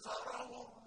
فَقَدْ